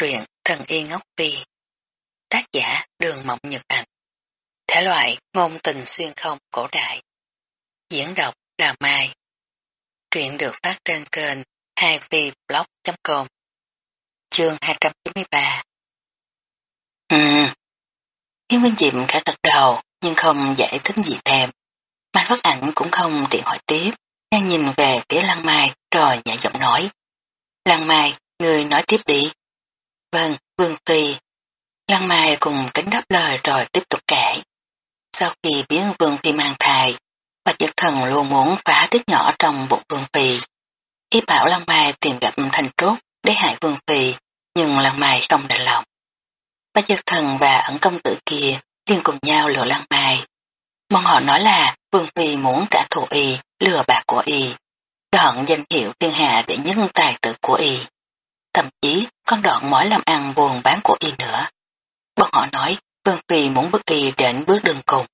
truyện Thần Y Ngốc Phi Tác giả Đường Mộng Nhật Ảnh Thể loại ngôn tình xuyên không cổ đại Diễn đọc là Mai Truyện được phát trên kênh 2vblog.com Chương 293 Ừm. Hiến Vinh Diệm khá gật đầu nhưng không giải thích gì thêm. Mai phát ảnh cũng không tiện hỏi tiếp, đang nhìn về phía Lăng Mai rồi nhẹ giọng nói. Lăng Mai, người nói tiếp đi. Vâng, Vương Phi. Lăng Mai cùng kính đáp lời rồi tiếp tục kể. Sau khi biến Vương Phi mang thai, Bạch Giật Thần luôn muốn phá đứt nhỏ trong bụng Vương Phi. Ý bảo Lăng Mai tìm gặp thành trúc để hại Vương Phi, nhưng Lăng Mai không đành lòng. Bạch Giật Thần và ẩn công tử kia liên cùng nhau lừa Lăng Mai. Bọn họ nói là Vương Phi muốn trả thù y, lừa bạc của y, đoạn danh hiệu thiên hạ để nhân tài tử của y thậm chí con đoạn mỏi làm ăn buồn bán của y nữa. Bọn họ nói Vương Phi muốn bước y đến bước đường cùng.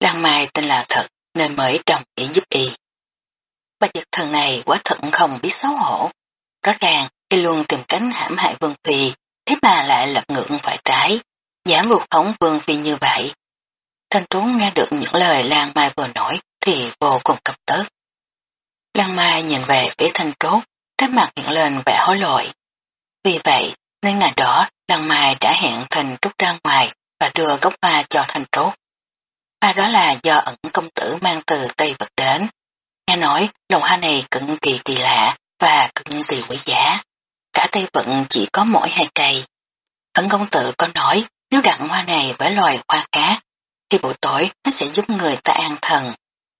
Lan Mai tên là thật nên mới đồng ý giúp y. Bà giật thần này quá thật không biết xấu hổ. Rõ ràng y luôn tìm cánh hãm hại Vương Phi, thế mà lại lật ngưỡng phải trái, dám vụt khống Vương Phi như vậy. Thanh Trốn nghe được những lời Lan Mai vừa nói thì vô cùng cập tức. Lan Mai nhìn về phía Thanh Trốn, trái mặt hiện lên vẻ hối lỗi. Vì vậy, nên ngày đó, Lăng Mai đã hẹn Thành Trúc ra ngoài và đưa gốc hoa cho Thành Trúc. Hoa đó là do ẩn công tử mang từ Tây Vật đến. Nghe nói lầu hoa này cực kỳ kỳ lạ và cực kỳ quý giá. Cả Tây Vận chỉ có mỗi hai cây. Ẩn công tử có nói nếu đặt hoa này với loài hoa khác, thì buổi tối nó sẽ giúp người ta an thần.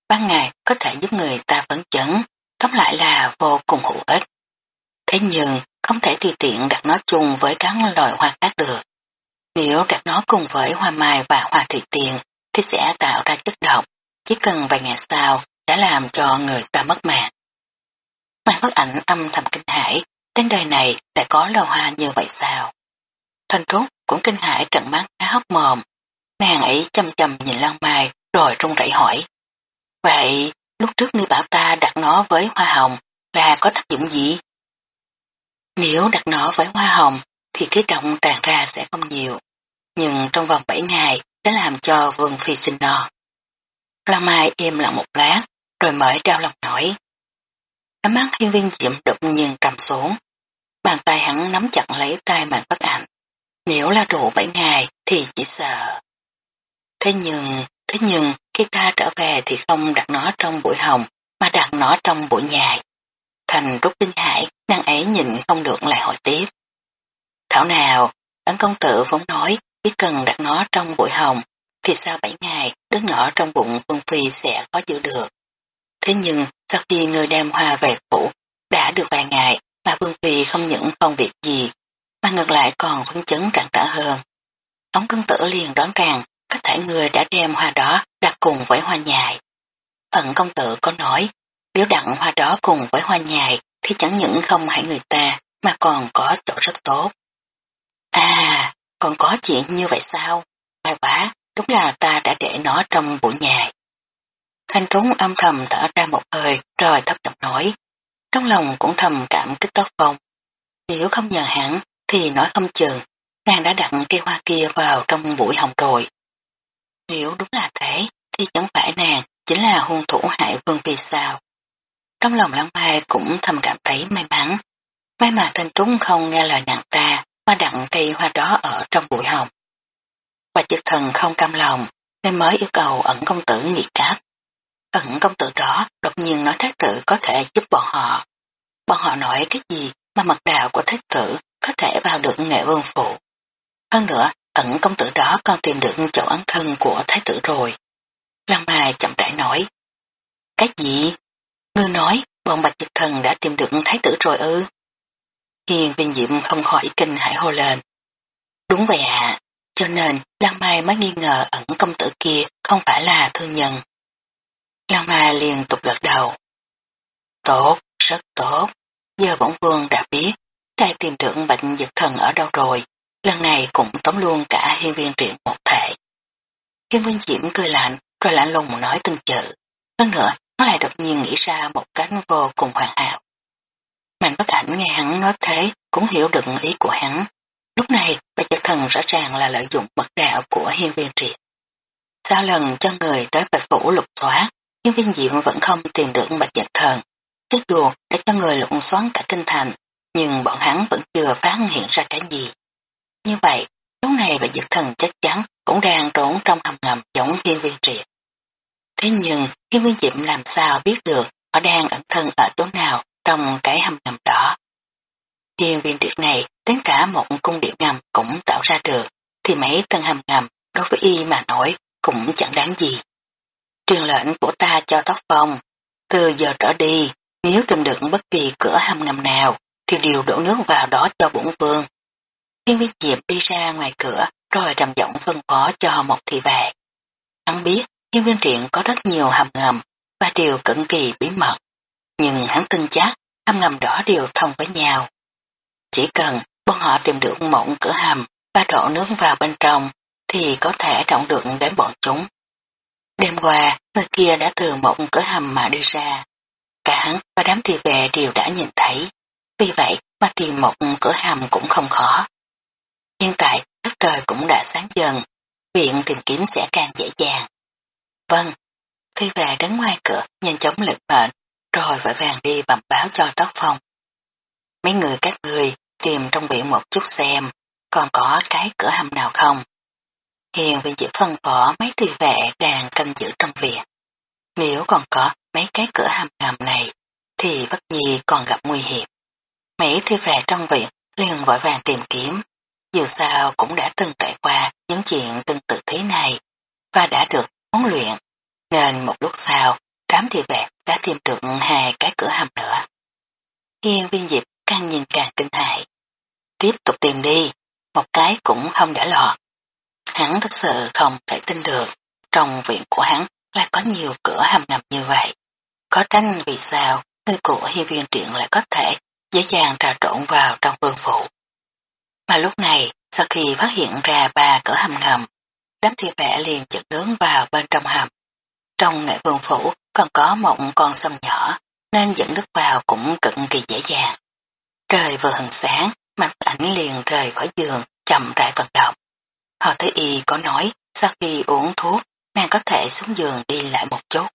Ban ngày có thể giúp người ta phấn chấn, tóm lại là vô cùng hữu ích. Thế nhưng không thể tùy tiện đặt nó chung với các loài hoa khác được. Nếu đặt nó cùng với hoa mai và hoa thủy tiền thì sẽ tạo ra chất độc, chỉ cần vài ngày sau đã làm cho người ta mất mạng. Mang bức ảnh âm thầm kinh hãi, đến đời này đã có loài hoa như vậy sao? Thanh trúc cũng kinh hãi trận mắt há hốc mồm, nàng ấy chăm chăm nhìn Lan Mai rồi run rẩy hỏi. Vậy lúc trước ngươi bảo ta đặt nó với hoa hồng là có tác dụng gì? Nếu đặt nó với hoa hồng thì cái động tràn ra sẽ không nhiều, nhưng trong vòng 7 ngày sẽ làm cho Vương Phi sinh no. La Mai im lặng một lát, rồi mới đau lòng nổi. Ánh mắt hiên viên diệm đột nhiên trầm xuống. Bàn tay hắn nắm chặt lấy tay mạnh bất ảnh. Nếu là đủ 7 ngày thì chỉ sợ. Thế nhưng, thế nhưng khi ta trở về thì không đặt nó trong bụi hồng mà đặt nó trong bụi nhài. Thành rút kinh hải, nàng ấy nhìn không được lại hỏi tiếp. Thảo nào, ấn công tử vốn nói chỉ cần đặt nó trong bụi hồng, thì sau bảy ngày đứa nhỏ trong bụng Vương Phi sẽ có giữ được. Thế nhưng sau khi người đem hoa về phủ, đã được vài ngày mà Vương Phi không những không việc gì, mà ngược lại còn phấn chấn trạng rỡ hơn. Ống công tử liền đoán rằng có thể người đã đem hoa đó đặt cùng với hoa nhài. Ẩn công tử có nói nếu đặng hoa đó cùng với hoa nhài thì chẳng những không hại người ta mà còn có chỗ rất tốt. À, còn có chuyện như vậy sao? hay quá, đúng là ta đã để nó trong bụi nhài. Thanh trúng âm thầm thở ra một hơi rồi thấp giọng nói. Trong lòng cũng thầm cảm kích tốt phong. Nếu không nhờ hắn thì nói không chừng nàng đã đặt cây hoa kia vào trong bụi hồng rồi. Nếu đúng là thế thì chẳng phải nàng chính là hung thủ hại vương vì sao. Trong lòng lăng mai cũng thầm cảm thấy may mắn. May mà thanh trúng không nghe lời nàng ta mà đặng cây hoa đó ở trong bụi hồng. Và trực thần không cam lòng nên mới yêu cầu ẩn công tử nghị cát. Ẩn công tử đó đột nhiên nói thái tử có thể giúp bọn họ. Bọn họ nói cái gì mà mật đạo của thái tử có thể vào được nghệ vương phụ. Hơn nữa, ẩn công tử đó còn tìm được chỗ ấn thân của thái tử rồi. Lăng Mai chậm rãi nói. Cái gì? Ngươi nói, bọn bạch dịch thần đã tìm được thái tử rồi ư? Hiền viên diệm không khỏi kinh hãi hô lên. Đúng vậy ạ, cho nên Lan Mai mới nghi ngờ ẩn công tử kia không phải là thương nhân. Lan Mai liên tục gật đầu. Tốt, rất tốt. Giờ bổng vương đã biết, tay tìm được bạch dịch thần ở đâu rồi. Lần này cũng tóm luôn cả hiên viên truyện một thể. Hiên viên diễm cười lạnh, rồi lạnh lùng nói từng chữ. Hơn nữa, nó lại đột nhiên nghĩ ra một cánh vô cùng hoàn hảo. Mạnh bất ảnh nghe hắn nói thế cũng hiểu được ý của hắn, Lúc này, bà chất thần rõ ràng là lợi dụng bậc đạo của hiên viên triệt. Sau lần cho người tới bạch phủ lục xóa, hiên viên diệm vẫn không tìm được bạch giật thần. Cho dù đã cho người lục xoắn cả kinh thành, nhưng bọn hắn vẫn chưa phát hiện ra cái gì. Như vậy, lúc này bạch giật thần chắc chắn cũng đang trốn trong hầm ngầm giống hiên viên triệt. Thế nhưng, hiên viên diệm làm sao biết được họ đang ẩn thân ở chỗ nào trong cái hầm ngầm đó. Hiên viên triệt này đến cả một cung điện ngầm cũng tạo ra được, thì mấy tân hầm ngầm đối với y mà nói cũng chẳng đáng gì. Truyền lệnh của ta cho tóc phong, từ giờ trở đi, nếu tìm được bất kỳ cửa hầm ngầm nào, thì đều đổ nước vào đó cho bổn vương. Thiên viên diệp đi ra ngoài cửa, rồi trầm giọng phân phó cho một thị vệ. Hắn biết thiên viên Truyện có rất nhiều hầm ngầm, và điều cực kỳ bí mật. Nhưng hắn tin chắc, hầm ngầm đó đều thông với nhau. Chỉ cần bọn họ tìm được một cửa hầm và đổ nước vào bên trong, thì có thể động được đến bọn chúng. Đêm qua, người kia đã từ một cửa hầm mà đi ra. Cả hắn và đám thị vệ đều đã nhìn thấy. Vì vậy mà tìm một cửa hầm cũng không khó. Hiện tại, đất trời cũng đã sáng dần. Viện tìm kiếm sẽ càng dễ dàng. Vâng. thi vệ đứng ngoài cửa, nhanh chóng lệnh mệnh, rồi vội vàng đi bẩm báo cho tóc phong. Mấy người các người tìm trong viện một chút xem, còn có cái cửa hầm nào không? Hiền viên giữ phân phỏ mấy thi vệ đang canh giữ trong viện. Nếu còn có mấy cái cửa hầm ngầm này, thì bất gì còn gặp nguy hiểm. Mấy thi vệ trong viện liền vội vàng tìm kiếm, dù sao cũng đã từng trải qua những chuyện tương tự thế này, và đã được huấn luyện, nên một lúc sau, đám thị vệ đã tìm được hai cái cửa hầm nữa. Hiên viên diệp càng nhìn càng kinh hại. Tiếp tục tìm đi, một cái cũng không để lọt. Hắn thực sự không thể tin được, trong viện của hắn lại có nhiều cửa hầm ngầm như vậy. Có tranh vì sao người của Hiên viên truyện lại có thể dễ dàng trà trộn vào trong vương phủ. Mà lúc này, sau khi phát hiện ra ba cửa hầm ngầm, đám thi vẽ liền chật nướng vào bên trong hầm. Trong nghệ vườn phủ còn có một con sông nhỏ, nên dẫn nước vào cũng cực kỳ dễ dàng. Trời vừa hừng sáng, mặt ảnh liền rời khỏi giường, chậm rãi vận động. Họ thấy y có nói, sau khi uống thuốc, nàng có thể xuống giường đi lại một chút.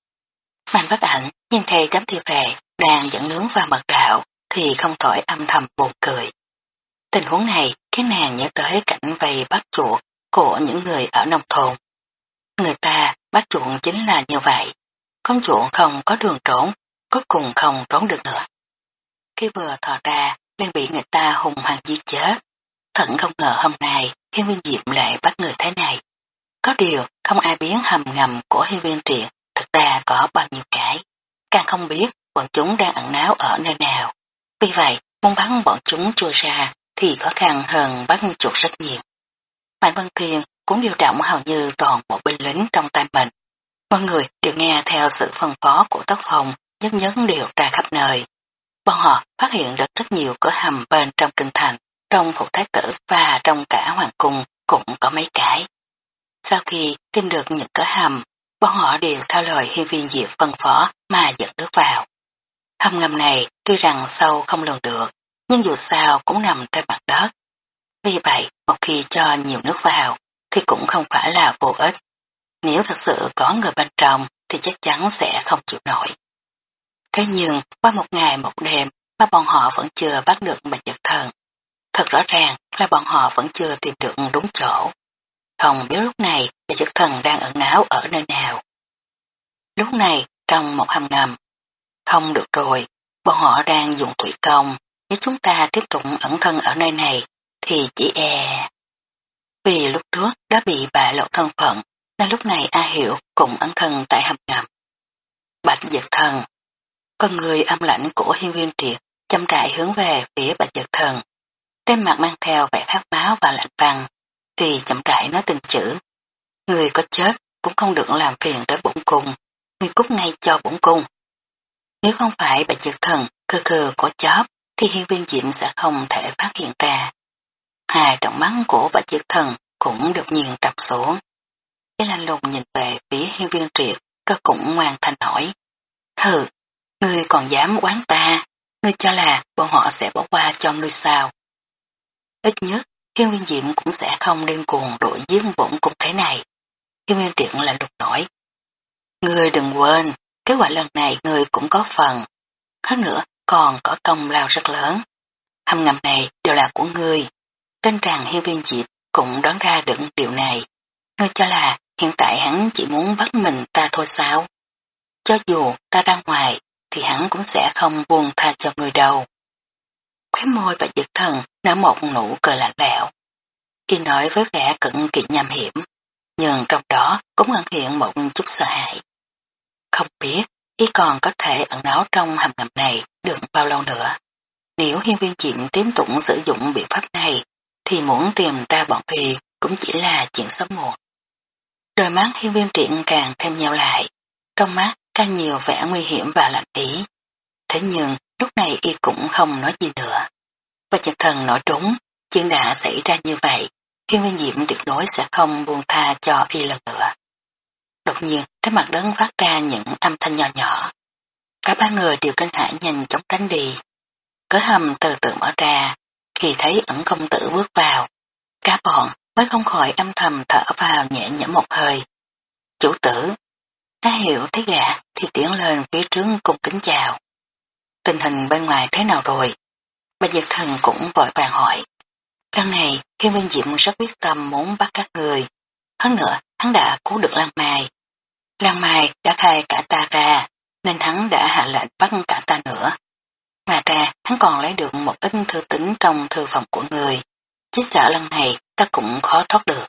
Mạnh bất ảnh nhìn thấy đám thi về đang dẫn nướng vào mật đạo, thì không khỏi âm thầm buồn cười. Tình huống này khiến nàng nhớ tới cảnh vây bắt chuột của những người ở nông thôn. Người ta bắt chuột chính là như vậy. Con chuột không có đường trốn, cuối cùng không trốn được nữa. Khi vừa thò ra, liền bị người ta hùng hoàng giết chết. Thận không ngờ hôm nay hiên viên diệm lại bắt người thế này. Có điều không ai biết hầm ngầm của hiên viên triệt thực ra có bao nhiêu cái. Càng không biết bọn chúng đang ẩn náu ở nơi nào. Vì vậy, muốn bắn bọn chúng chui ra thì khó khăn hơn bắt chuột rất nhiều. Mạnh Văn Thiên cũng điều động hầu như toàn bộ binh lính trong tay mình. Mọi người đều nghe theo sự phân phó của tốc phòng, nhất nhấn đều ra khắp nơi. Bọn họ phát hiện được rất nhiều cửa hầm bên trong kinh thành, trong phủ thái tử và trong cả hoàng cung cũng có mấy cái. Sau khi tìm được những cửa hầm, bọn họ đều theo lời hiên viên diệp phân phó mà dẫn nước vào. Hầm ngầm này tuy rằng sâu không lường được, nhưng dù sao cũng nằm trên mặt đất. Vì vậy, một khi cho nhiều nước vào, thì cũng không phải là vô ích. Nếu thật sự có người bên trong, thì chắc chắn sẽ không chịu nổi. Thế nhưng, qua một ngày một đêm mà bọn họ vẫn chưa bắt được bệnh nhật thần. Thật rõ ràng là bọn họ vẫn chưa tìm được đúng chỗ. Không biết lúc này bệnh nhật thần đang ẩn náu ở nơi nào. Lúc này, trong một hầm ngầm, không được rồi, bọn họ đang dùng thủy công, nếu chúng ta tiếp tục ẩn thân ở nơi này, thì chỉ e. Vì lúc trước đã bị bại lộ thân phận, nên lúc này A Hiểu cũng ẩn thân tại hầm ngầm. Bạch Dật thần, con người âm lãnh của hiên viên triệt chăm rãi hướng về phía bạch Dật thần. Trên mặt mang theo vẻ khát máu và lạnh văn, thì chậm rãi nói từng chữ. Người có chết cũng không được làm phiền tới bổn cung, người cút ngay cho bổn cung. Nếu không phải bạch Dật thần cơ cơ có chóp, thì hiên viên diệm sẽ không thể phát hiện ra. Hai trọng mắt của bạch diệt thần cũng đột nhiên trầm xuống. Cái lanh lùng nhìn về phía hiên viên triệt, rồi cũng ngoan thanh hỏi. Hừ, ngươi còn dám quán ta, ngươi cho là bọn họ sẽ bỏ qua cho ngươi sao. Ít nhất, Hiên viên diệm cũng sẽ không điên cuồng đuổi giết bổn cung thế này. Hiên viên Triệt là lục nổi. Ngươi đừng quên, kế hoạch lần này ngươi cũng có phần. Hơn nữa còn có công lao rất lớn. Hầm ngầm này đều là của ngươi. Tên rằng hiên viên diệp cũng đoán ra được điều này. Ngươi cho là hiện tại hắn chỉ muốn bắt mình ta thôi sao? Cho dù ta ra ngoài thì hắn cũng sẽ không buông tha cho người đâu. Khóe môi và giật thần nở một nụ cười lạnh lẽo. Y nói với vẻ cận kỳ nham hiểm, nhưng trong đó cũng ẩn hiện một chút sợ hãi. Không biết y còn có thể ẩn náu trong hầm ngầm này được bao lâu nữa. Nếu hiên viên chiệm tiếp tục sử dụng biện pháp này, thì muốn tìm ra bọn y cũng chỉ là chuyện sớm muộn. Đôi mắt hiên viên triện càng thêm nhau lại, trong mắt càng nhiều vẻ nguy hiểm và lạnh ý. Thế nhưng lúc này y cũng không nói gì nữa. Và nhật thần nói trúng, chuyện đã xảy ra như vậy, hiên viên diệm tuyệt đối sẽ không buông tha cho y lần nữa. Đột nhiên, trái mặt đất phát ra những âm thanh nhỏ nhỏ. Cả ba người đều kinh hãi nhanh chóng tránh đi. Cửa hầm từ từ mở ra, khi thấy ẩn công tử bước vào. Cả bọn mới không khỏi âm thầm thở vào nhẹ nhõm một hơi. Chủ tử, A hiểu thấy gã thì tiến lên phía trước cùng kính chào. Tình hình bên ngoài thế nào rồi? Bạch Diệp Thần cũng vội vàng hỏi. Lần này, khi Vinh Diệm rất quyết tâm muốn bắt các người. Hơn nữa, hắn đã cứu được Lan Mai. Lan Mai đã khai cả ta ra, nên hắn đã hạ lệnh bắt cả ta nữa. Ngoài ra, hắn còn lấy được một ít thư tính trong thư phòng của người. Chỉ sợ lần này ta cũng khó thoát được.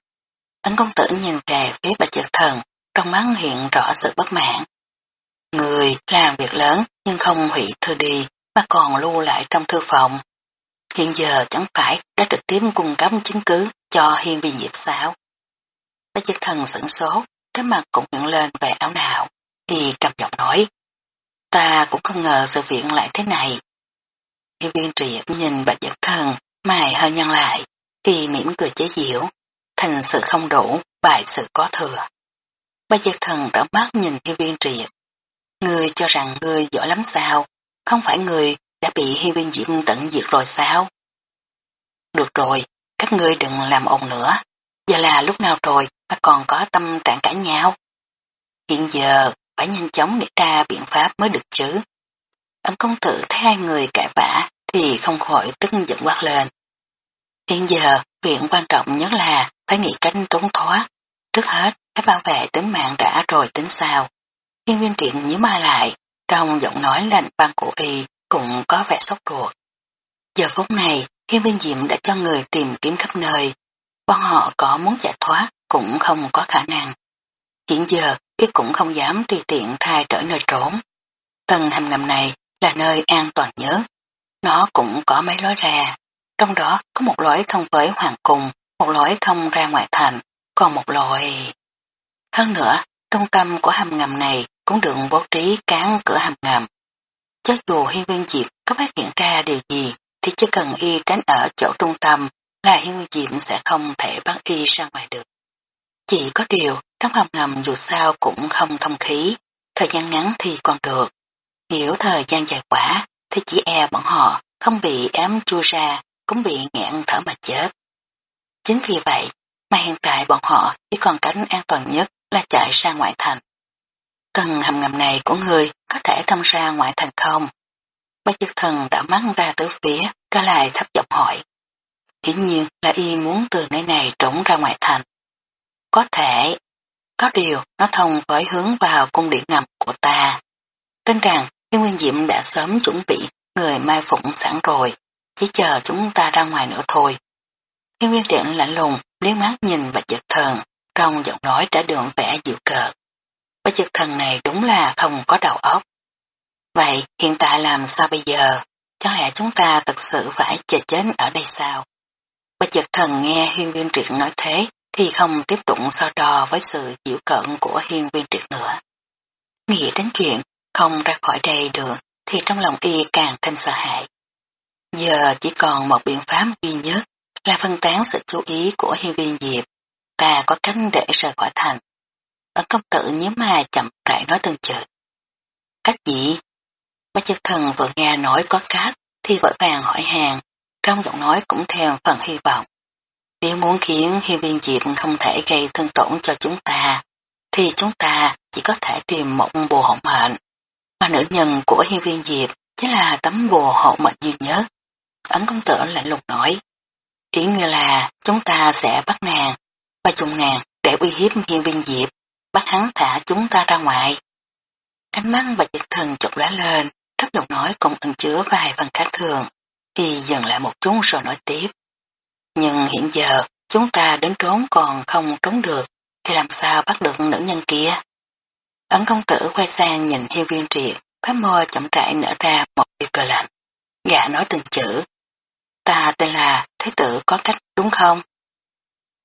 Ấn công tử nhìn về phía bạch dược thần, trong mắt hiện rõ sự bất mãn. Người làm việc lớn nhưng không hủy thư đi mà còn lưu lại trong thư phòng. Hiện giờ chẳng phải đã trực tiếp cung cấp chứng cứ cho hiên viên diệp sao. Bác chức thần sửng số, trái mặt cũng nhận lên vẻ áo nào, thì trầm giọng nói. Ta cũng không ngờ sự việc lại thế này. Hiên viên triệt nhìn bạch giật thần, mày hơi nhăn lại, thì mỉm cười chế diễu, thành sự không đủ, bại sự có thừa. Bạch giật thần đỏ mắt nhìn hiên viên triệt. Ngươi cho rằng ngươi giỏi lắm sao, không phải người đã bị hiên viên diễm tận diệt rồi sao? Được rồi, các ngươi đừng làm ồn nữa. Giờ là lúc nào rồi mà còn có tâm trạng cãi nhau? Hiện giờ phải nhanh chóng nghĩ ra biện pháp mới được chứ. Ấn công tử thấy hai người cãi vã thì không khỏi tức giận quát lên. Hiện giờ, chuyện quan trọng nhất là phải nghĩ cách trốn thoát. Trước hết, phải bảo vệ tính mạng đã rồi tính sao. Thiên viên triện nhớ ma lại, trong giọng nói lạnh băng của y cũng có vẻ sốt ruột. Giờ phút này, Thiên viên diệm đã cho người tìm kiếm khắp nơi. Bọn họ có muốn giải thoát cũng không có khả năng. Hiện giờ, y cũng không dám tùy tiện thay trở nơi trốn. Tầng hầm ngầm này là nơi an toàn nhất. Nó cũng có mấy lối ra. Trong đó có một lối thông với hoàng cung, một lối thông ra ngoại thành, còn một lối... Hơn nữa, trung tâm của hầm ngầm này cũng được bố trí cán cửa hầm ngầm. Cho dù hiên viên diệp có phát hiện ra điều gì thì chỉ cần y tránh ở chỗ trung tâm là hiên viên diệp sẽ không thể bắt y ra ngoài được. Chỉ có điều trong hầm ngầm dù sao cũng không thông khí, thời gian ngắn thì còn được. Hiểu thời gian dài quá thì chỉ e bọn họ không bị ám chua ra cũng bị nghẹn thở mà chết. Chính vì vậy mà hiện tại bọn họ chỉ còn cánh an toàn nhất là chạy ra ngoại thành. Tầng hầm ngầm này của người có thể thông ra ngoại thành không? Bác chức thần đã mắt ra tứ phía, ra lại thấp giọng hỏi. Hiển nhiên là y muốn từ nơi này trốn ra ngoại thành. Có thể, có điều nó thông với hướng vào cung điện ngầm của ta. Tin rằng nhưng Nguyên Diệm đã sớm chuẩn bị người mai phụng sẵn rồi, chỉ chờ chúng ta ra ngoài nữa thôi. Thiên Nguyên Điện lạnh lùng, liếc mắt nhìn và giật thần, trong giọng nói đã đường vẻ dịu cợt. Bạch trực thần này đúng là không có đầu óc. Vậy hiện tại làm sao bây giờ? Chẳng lẽ chúng ta thật sự phải chờ chết ở đây sao? Bạch trực thần nghe hiên viên triệt nói thế thì không tiếp tục so đo với sự dịu cận của hiên viên triệt nữa. Nghĩ đến chuyện không ra khỏi đây được thì trong lòng y càng thêm sợ hãi. Giờ chỉ còn một biện pháp duy nhất là phân tán sự chú ý của hiên viên diệp. Ta có cách để rời khỏi thành. Ở công tử nhớ mà chậm rãi nói từng chữ. Cách gì? Bác chức thần vừa nghe nói có cách thì vội vàng hỏi hàng, trong giọng nói cũng thêm phần hy vọng. Nếu muốn khiến hiên viên diệp không thể gây thương tổn cho chúng ta, thì chúng ta chỉ có thể tìm một bùa hỗn mệnh. Mà nữ nhân của hiên viên diệp chính là tấm bùa hộ mệnh duy nhất. Ấn công tử lạnh lùng nói, ý như là chúng ta sẽ bắt nàng và dùng nàng để uy hiếp hiên viên diệp, bắt hắn thả chúng ta ra ngoài. Ánh mắt và dịch thần chột lá lên, rất giọng nói cũng ẩn chứa vài phần khác thường, thì dừng lại một chút rồi nói tiếp. Nhưng hiện giờ, chúng ta đến trốn còn không trốn được, thì làm sao bắt được nữ nhân kia? Ấn công tử quay sang nhìn hiên viên triệt, khóa môi chậm rãi nở ra một tia cờ lạnh. Gã nói từng chữ. Ta tên là Thế tử có cách đúng không?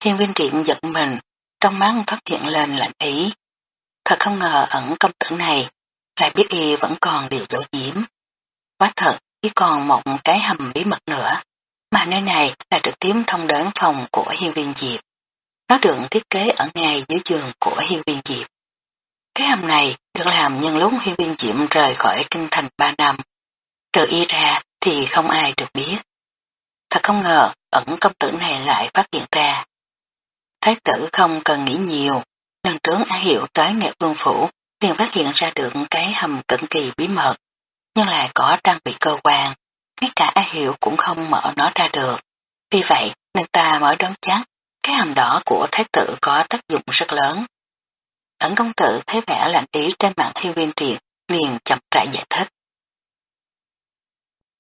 Hiên viên triệt giật mình, trong mắt thoát hiện lên lạnh ý. Thật không ngờ ẩn công tử này lại biết y vẫn còn điều dấu diễm. Quá thật, chỉ còn một cái hầm bí mật nữa, mà nơi này là trực tiếp thông đến phòng của hiên viên diệp. Nó được thiết kế ở ngay dưới giường của hiên viên diệp. Cái hầm này được làm nhân lúc hiên viên diệm rời khỏi kinh thành 3 năm. Trừ y ra thì không ai được biết. Thật không ngờ ẩn công tử này lại phát hiện ra. Thái tử không cần nghĩ nhiều, lần trướng Á Hiệu tới nghệ vương phủ liền phát hiện ra được cái hầm cực kỳ bí mật, nhưng lại có trang bị cơ quan, ngay cả A Hiệu cũng không mở nó ra được. Vì vậy, nên ta mới đoán chắc cái hầm đỏ của thái tử có tác dụng rất lớn. Ẩn công tử thấy vẻ lạnh ý trên mặt hiên viên triệt, liền chậm rãi giải thích.